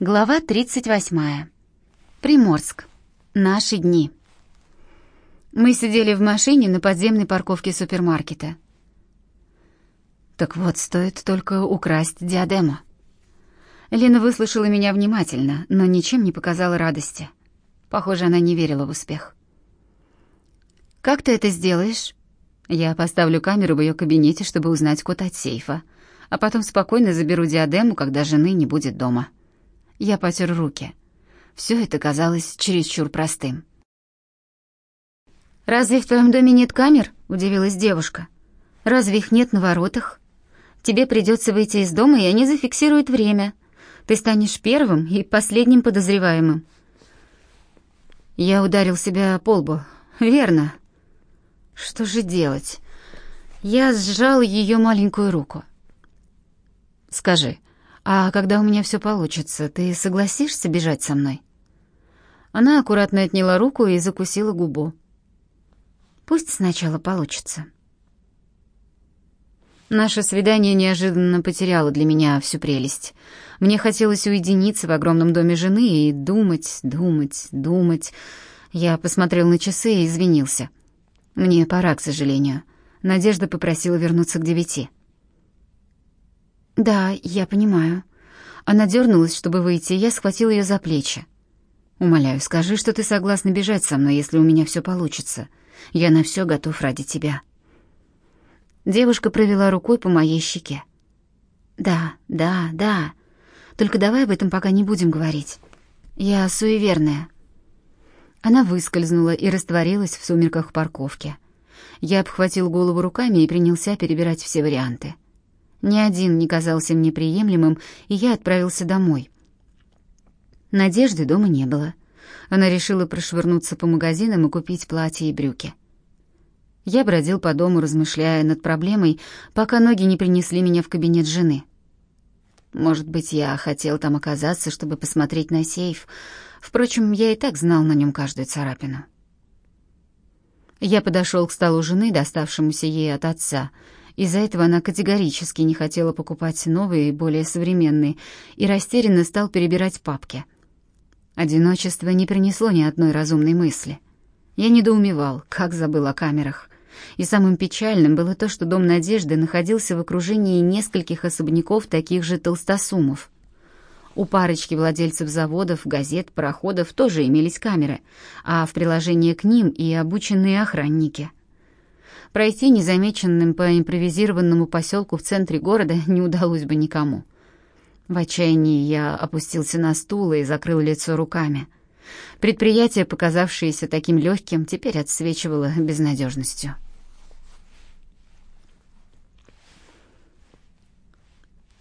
Глава 38. Приморск. Наши дни. Мы сидели в машине на подземной парковке супермаркета. Так вот, стоит только украсть диадему. Лена выслушала меня внимательно, но ничем не показала радости. Похоже, она не верила в успех. «Как ты это сделаешь?» «Я поставлю камеру в ее кабинете, чтобы узнать код от сейфа, а потом спокойно заберу диадему, когда жены не будет дома». Я потер руки. Все это казалось чересчур простым. «Разве в твоем доме нет камер?» — удивилась девушка. «Разве их нет на воротах? Тебе придется выйти из дома, и они зафиксируют время. Ты станешь первым и последним подозреваемым». Я ударил себя по лбу. «Верно. Что же делать?» Я сжал ее маленькую руку. «Скажи, «А когда у меня все получится, ты согласишься бежать со мной?» Она аккуратно отняла руку и закусила губу. «Пусть сначала получится». Наше свидание неожиданно потеряло для меня всю прелесть. Мне хотелось уединиться в огромном доме жены и думать, думать, думать. Я посмотрел на часы и извинился. Мне пора, к сожалению. Надежда попросила вернуться к девяти. «Да, я понимаю». Она дернулась, чтобы выйти, я схватил ее за плечи. «Умоляю, скажи, что ты согласна бежать со мной, если у меня все получится. Я на все готов ради тебя». Девушка провела рукой по моей щеке. «Да, да, да. Только давай об этом пока не будем говорить. Я суеверная». Она выскользнула и растворилась в сумерках парковки. Я обхватил голову руками и принялся перебирать все варианты. Ни один не казался мне приемлемым, и я отправился домой. Надежды дома не было. Она решила прошвырнуться по магазинам и купить платье и брюки. Я бродил по дому, размышляя над проблемой, пока ноги не принесли меня в кабинет жены. Может быть, я хотел там оказаться, чтобы посмотреть на сейф. Впрочем, я и так знал на нем каждую царапину. Я подошел к столу жены, доставшемуся ей от отца, из-за этого она категорически не хотела покупать новые, более современные, и растерянно стал перебирать папки. Одиночество не принесло ни одной разумной мысли. Я недоумевал, как забыл о камерах. И самым печальным было то, что дом Надежды находился в окружении нескольких особняков таких же толстосумов. У парочки владельцев заводов, газет, пароходов тоже имелись камеры, а в приложении к ним и обученные охранники — Пройти незамеченным по импровизированному поселку в центре города не удалось бы никому. В отчаянии я опустился на стул и закрыл лицо руками. Предприятие, показавшееся таким легким, теперь отсвечивало безнадежностью.